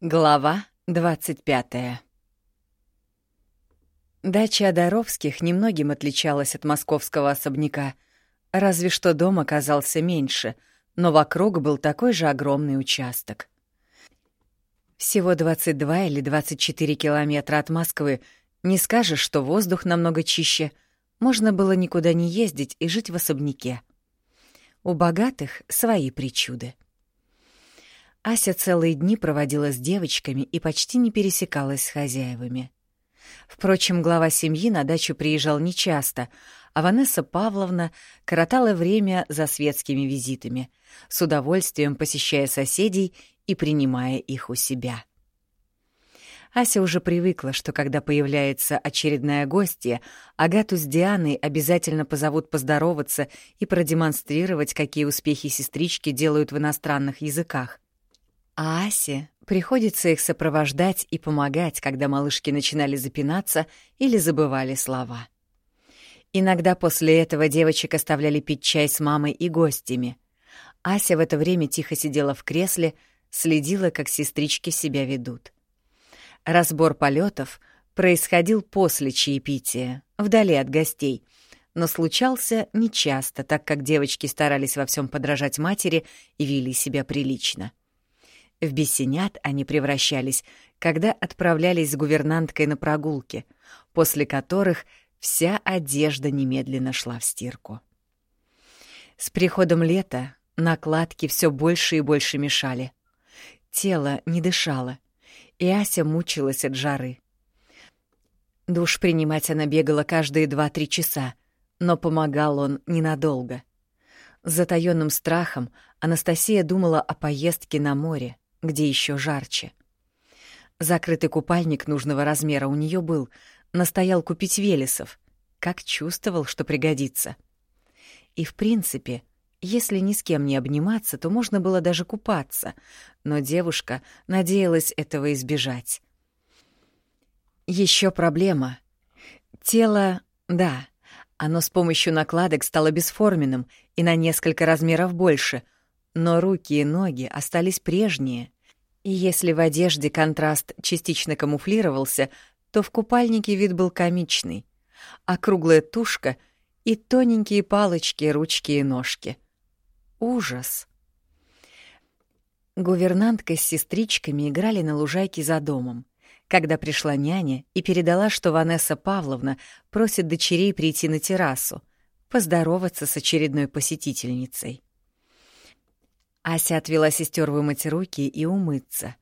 Глава 25 Дача Одаровских немногим отличалась от московского особняка, разве что дом оказался меньше, но вокруг был такой же огромный участок. Всего 22 или 24 километра от Москвы, не скажешь, что воздух намного чище, можно было никуда не ездить и жить в особняке. У богатых свои причуды. Ася целые дни проводила с девочками и почти не пересекалась с хозяевами. Впрочем, глава семьи на дачу приезжал нечасто, а Ванесса Павловна коротала время за светскими визитами, с удовольствием посещая соседей и принимая их у себя. Ася уже привыкла, что когда появляется очередная гостья, Агату с Дианой обязательно позовут поздороваться и продемонстрировать, какие успехи сестрички делают в иностранных языках. А Асе приходится их сопровождать и помогать, когда малышки начинали запинаться или забывали слова. Иногда после этого девочек оставляли пить чай с мамой и гостями. Ася в это время тихо сидела в кресле, следила, как сестрички себя ведут. Разбор полетов происходил после чаепития, вдали от гостей, но случался нечасто, так как девочки старались во всем подражать матери и вели себя прилично. В бесенят они превращались, когда отправлялись с гувернанткой на прогулки, после которых вся одежда немедленно шла в стирку. С приходом лета накладки все больше и больше мешали. Тело не дышало, и Ася мучилась от жары. Душ принимать она бегала каждые два-три часа, но помогал он ненадолго. С затаённым страхом Анастасия думала о поездке на море, где еще жарче. Закрытый купальник нужного размера у нее был, настоял купить Велесов, как чувствовал, что пригодится. И в принципе, если ни с кем не обниматься, то можно было даже купаться, но девушка надеялась этого избежать. Еще проблема. Тело, да, оно с помощью накладок стало бесформенным и на несколько размеров больше, но руки и ноги остались прежние. И если в одежде контраст частично камуфлировался, то в купальнике вид был комичный. Округлая тушка и тоненькие палочки, ручки и ножки — Ужас. Гувернантка с сестричками играли на лужайке за домом, когда пришла няня и передала, что Ванесса Павловна просит дочерей прийти на террасу, поздороваться с очередной посетительницей. Ася отвела сестер вымыть руки и умыться.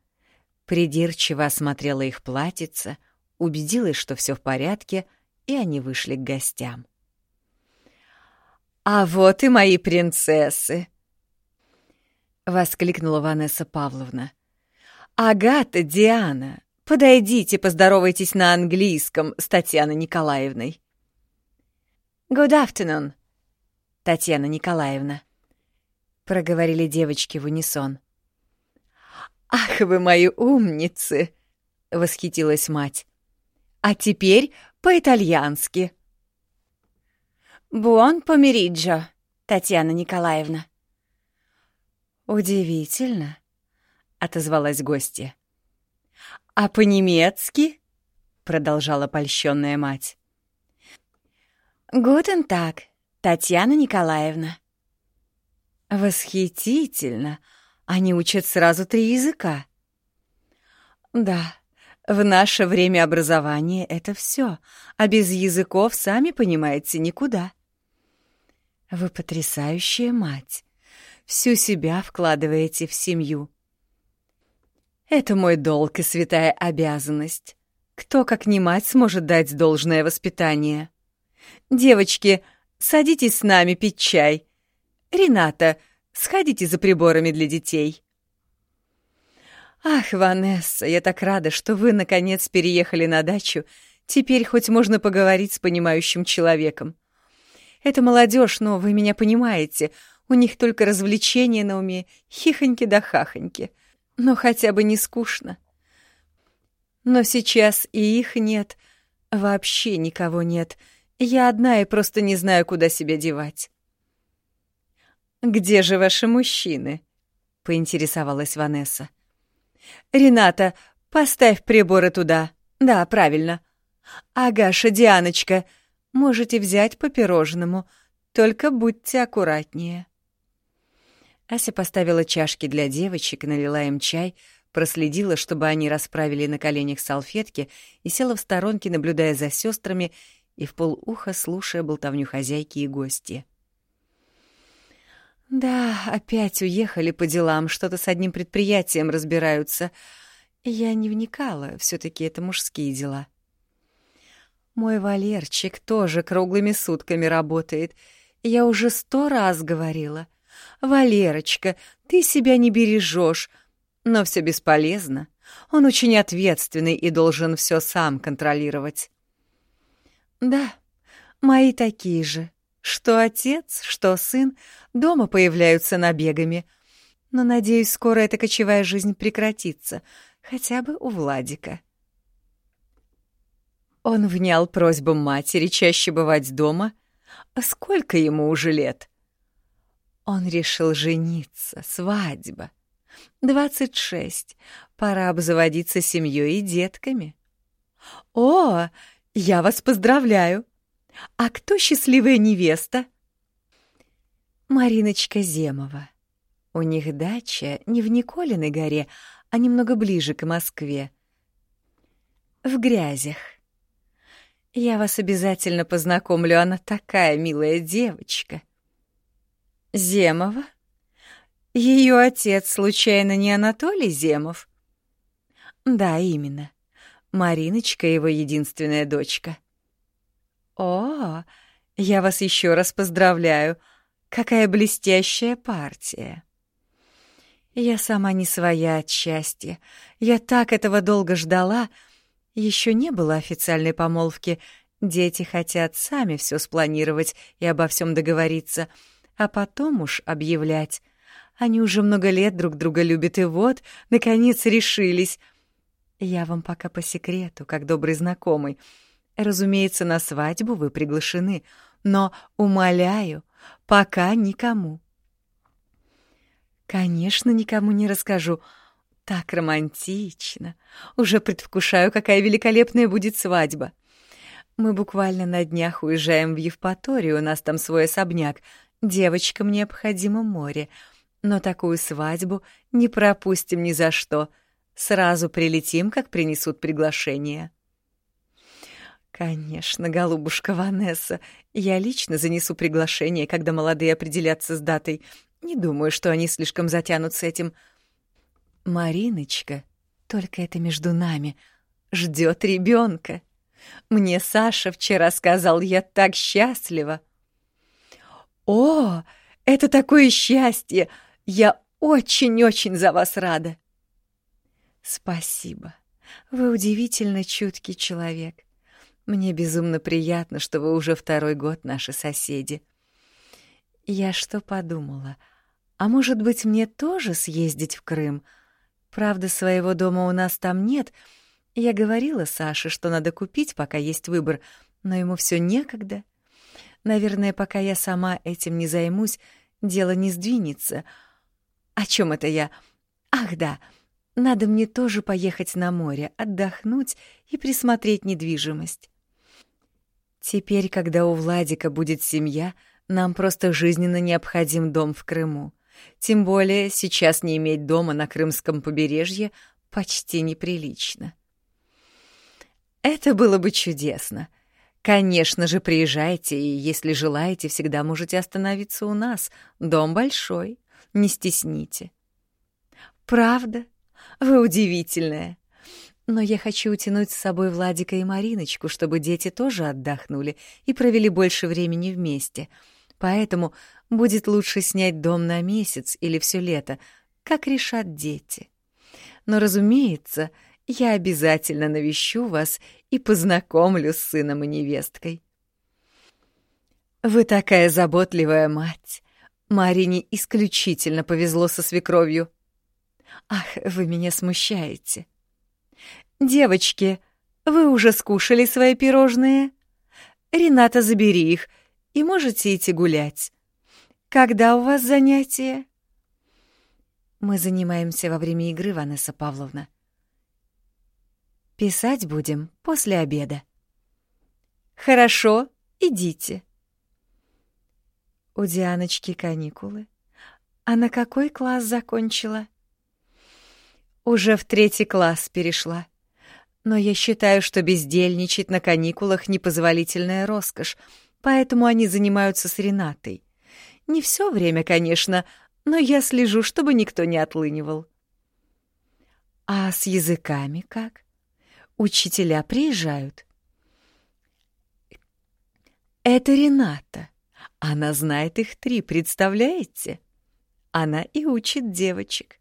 Придирчиво осмотрела их платьице, убедилась, что все в порядке, и они вышли к гостям. «А вот и мои принцессы!» — воскликнула Ванесса Павловна. «Агата, Диана, подойдите, поздоровайтесь на английском с Татьяной Николаевной». «Good afternoon, Татьяна Николаевна», — проговорили девочки в унисон. «Ах вы мои умницы!» — восхитилась мать. «А теперь по-итальянски». «Буон помериджо, Татьяна Николаевна». «Удивительно», — отозвалась гостья. «А по-немецки?» — продолжала польщенная мать. «Гутен так, Татьяна Николаевна». «Восхитительно! Они учат сразу три языка». «Да, в наше время образования это все, а без языков, сами понимаете, никуда». Вы потрясающая мать. Всю себя вкладываете в семью. Это мой долг и святая обязанность. Кто, как не мать, сможет дать должное воспитание? Девочки, садитесь с нами пить чай. Рената, сходите за приборами для детей. Ах, Ванесса, я так рада, что вы, наконец, переехали на дачу. Теперь хоть можно поговорить с понимающим человеком. Это молодежь, но вы меня понимаете. У них только развлечения на уме, хихоньки да хахоньки. Но хотя бы не скучно. Но сейчас и их нет. Вообще никого нет. Я одна и просто не знаю, куда себя девать. «Где же ваши мужчины?» — поинтересовалась Ванесса. Рената, поставь приборы туда. Да, правильно. Агаша, Дианочка, можете взять по пирожному, только будьте аккуратнее. Ася поставила чашки для девочек, налила им чай, проследила, чтобы они расправили на коленях салфетки и села в сторонке, наблюдая за сестрами и в полуха слушая болтовню хозяйки и гости. «Да, опять уехали по делам, что-то с одним предприятием разбираются. Я не вникала, все таки это мужские дела». «Мой Валерчик тоже круглыми сутками работает. Я уже сто раз говорила. Валерочка, ты себя не бережешь, но все бесполезно. Он очень ответственный и должен все сам контролировать». «Да, мои такие же», что отец, что сын дома появляются набегами. Но, надеюсь, скоро эта кочевая жизнь прекратится, хотя бы у Владика. Он внял просьбам матери чаще бывать дома. А сколько ему уже лет? Он решил жениться, свадьба. Двадцать шесть. Пора обзаводиться семьей и детками. О, я вас поздравляю! А кто счастливая невеста? Мариночка Земова. У них дача не в Николиной горе, а немного ближе к Москве. В грязях. Я вас обязательно познакомлю, она такая милая девочка. Земова? Ее отец, случайно, не Анатолий Земов? Да, именно. Мариночка — его единственная дочка. «О, я вас еще раз поздравляю! Какая блестящая партия!» Я сама не своя от счастья. Я так этого долго ждала. Еще не было официальной помолвки. Дети хотят сами все спланировать и обо всем договориться, а потом уж объявлять. Они уже много лет друг друга любят, и вот, наконец, решились. Я вам пока по секрету, как добрый знакомый — Разумеется, на свадьбу вы приглашены, но, умоляю, пока никому. Конечно, никому не расскажу. Так романтично. Уже предвкушаю, какая великолепная будет свадьба. Мы буквально на днях уезжаем в Евпаторию, у нас там свой особняк. Девочкам необходимо море. Но такую свадьбу не пропустим ни за что. Сразу прилетим, как принесут приглашение. «Конечно, голубушка Ванесса. Я лично занесу приглашение, когда молодые определятся с датой. Не думаю, что они слишком затянут с этим. Мариночка, только это между нами, ждет ребенка. Мне Саша вчера сказал, я так счастлива. О, это такое счастье! Я очень-очень за вас рада. Спасибо. Вы удивительно чуткий человек. Мне безумно приятно, что вы уже второй год наши соседи. Я что подумала? А может быть, мне тоже съездить в Крым? Правда, своего дома у нас там нет. Я говорила Саше, что надо купить, пока есть выбор, но ему все некогда. Наверное, пока я сама этим не займусь, дело не сдвинется. О чем это я? Ах, да, надо мне тоже поехать на море, отдохнуть и присмотреть недвижимость. Теперь, когда у Владика будет семья, нам просто жизненно необходим дом в Крыму. Тем более сейчас не иметь дома на крымском побережье почти неприлично. Это было бы чудесно. Конечно же, приезжайте, и если желаете, всегда можете остановиться у нас. Дом большой, не стесните. Правда? Вы удивительная но я хочу утянуть с собой Владика и Мариночку, чтобы дети тоже отдохнули и провели больше времени вместе. Поэтому будет лучше снять дом на месяц или все лето, как решат дети. Но, разумеется, я обязательно навещу вас и познакомлю с сыном и невесткой. Вы такая заботливая мать. Марине исключительно повезло со свекровью. Ах, вы меня смущаете. «Девочки, вы уже скушали свои пирожные? Рената, забери их, и можете идти гулять. Когда у вас занятия?» Мы занимаемся во время игры, Ванесса Павловна. Писать будем после обеда. Хорошо, идите. У Дианочки каникулы. А на какой класс закончила? Уже в третий класс перешла. Но я считаю, что бездельничать на каникулах — непозволительная роскошь, поэтому они занимаются с Ренатой. Не все время, конечно, но я слежу, чтобы никто не отлынивал. А с языками как? Учителя приезжают? Это Рената. Она знает их три, представляете? Она и учит девочек.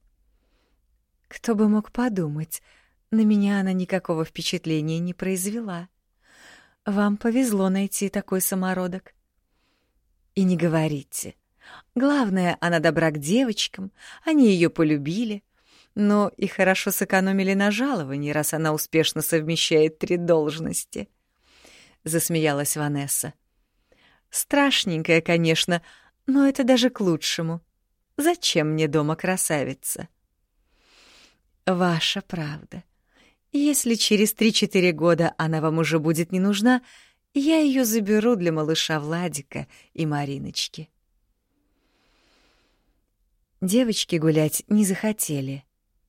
Кто бы мог подумать, на меня она никакого впечатления не произвела. Вам повезло найти такой самородок. И не говорите — Главное, она добра к девочкам, они ее полюбили, но и хорошо сэкономили на жаловании, раз она успешно совмещает три должности. Засмеялась Ванесса. Страшненькая, конечно, но это даже к лучшему. Зачем мне дома красавица? Ваша правда. Если через три-четыре года она вам уже будет не нужна, я ее заберу для малыша Владика и Мариночки. Девочки гулять не захотели,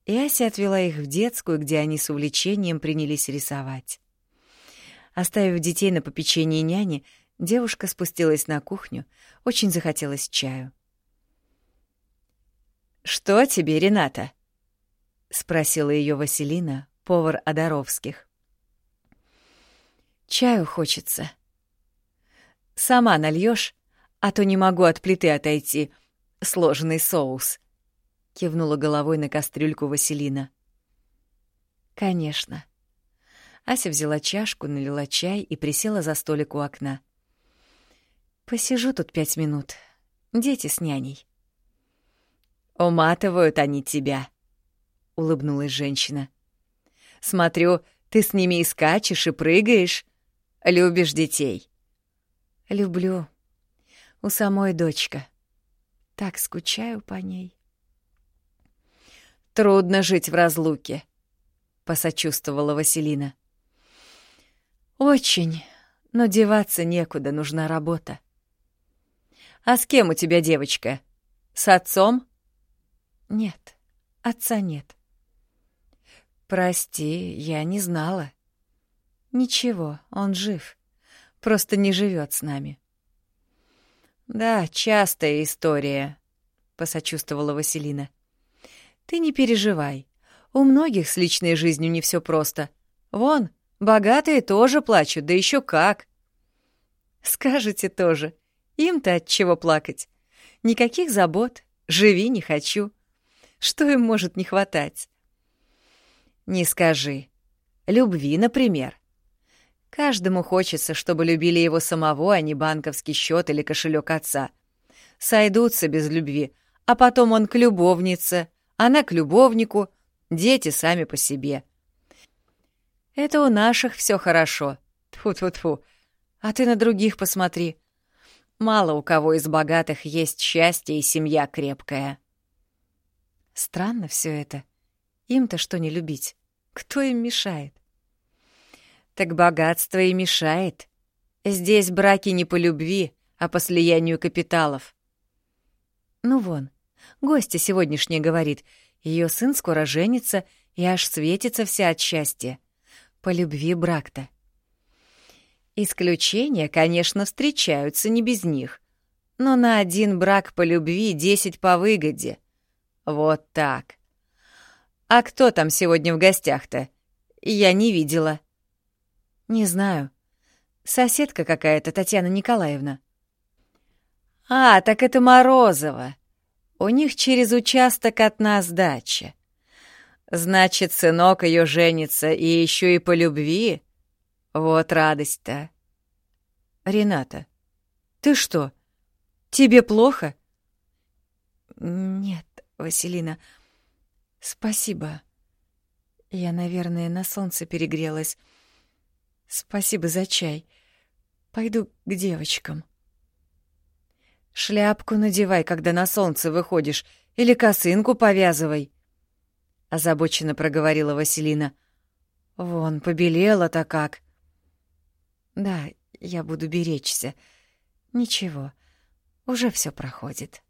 и Ася отвела их в детскую, где они с увлечением принялись рисовать. Оставив детей на попечении няни, девушка спустилась на кухню, очень захотелось чаю. «Что тебе, Рената?» — спросила ее Василина, повар Одаровских. «Чаю хочется». «Сама нальешь, а то не могу от плиты отойти», — сложенный соус», — кивнула головой на кастрюльку Василина. «Конечно». Ася взяла чашку, налила чай и присела за столик у окна. «Посижу тут пять минут. Дети с няней». «Уматывают они тебя», — улыбнулась женщина. «Смотрю, ты с ними и скачешь, и прыгаешь. Любишь детей?» «Люблю. У самой дочка. Так скучаю по ней. Трудно жить в разлуке, посочувствовала Василина. Очень, но деваться некуда, нужна работа. А с кем у тебя девочка? С отцом? Нет, отца нет. Прости, я не знала. Ничего, он жив. Просто не живет с нами. «Да, частая история», — посочувствовала Василина. «Ты не переживай. У многих с личной жизнью не все просто. Вон, богатые тоже плачут, да еще как». «Скажете тоже. Им-то от чего плакать? Никаких забот. Живи не хочу. Что им может не хватать?» «Не скажи. Любви, например. Каждому хочется, чтобы любили его самого, а не банковский счет или кошелек отца. Сойдутся без любви, а потом он к любовнице, она к любовнику, дети сами по себе. Это у наших все хорошо. Тфу-тфу-тфу. А ты на других посмотри. Мало у кого из богатых есть счастье и семья крепкая. Странно все это. Им-то что не любить? Кто им мешает? Так богатство и мешает. Здесь браки не по любви, а по слиянию капиталов. Ну вон, гостья сегодняшняя говорит, ее сын скоро женится и аж светится вся от счастья. По любви брак-то. Исключения, конечно, встречаются не без них. Но на один брак по любви десять по выгоде. Вот так. А кто там сегодня в гостях-то? Я не видела. «Не знаю. Соседка какая-то, Татьяна Николаевна». «А, так это Морозова. У них через участок от нас дача. Значит, сынок ее женится и еще и по любви? Вот радость-то». «Рената, ты что, тебе плохо?» «Нет, Василина, Спасибо. Я, наверное, на солнце перегрелась. Спасибо за чай. Пойду к девочкам. Шляпку надевай, когда на солнце выходишь, или косынку повязывай, озабоченно проговорила Василина. Вон, побелела-то как. Да, я буду беречься. Ничего. Уже все проходит.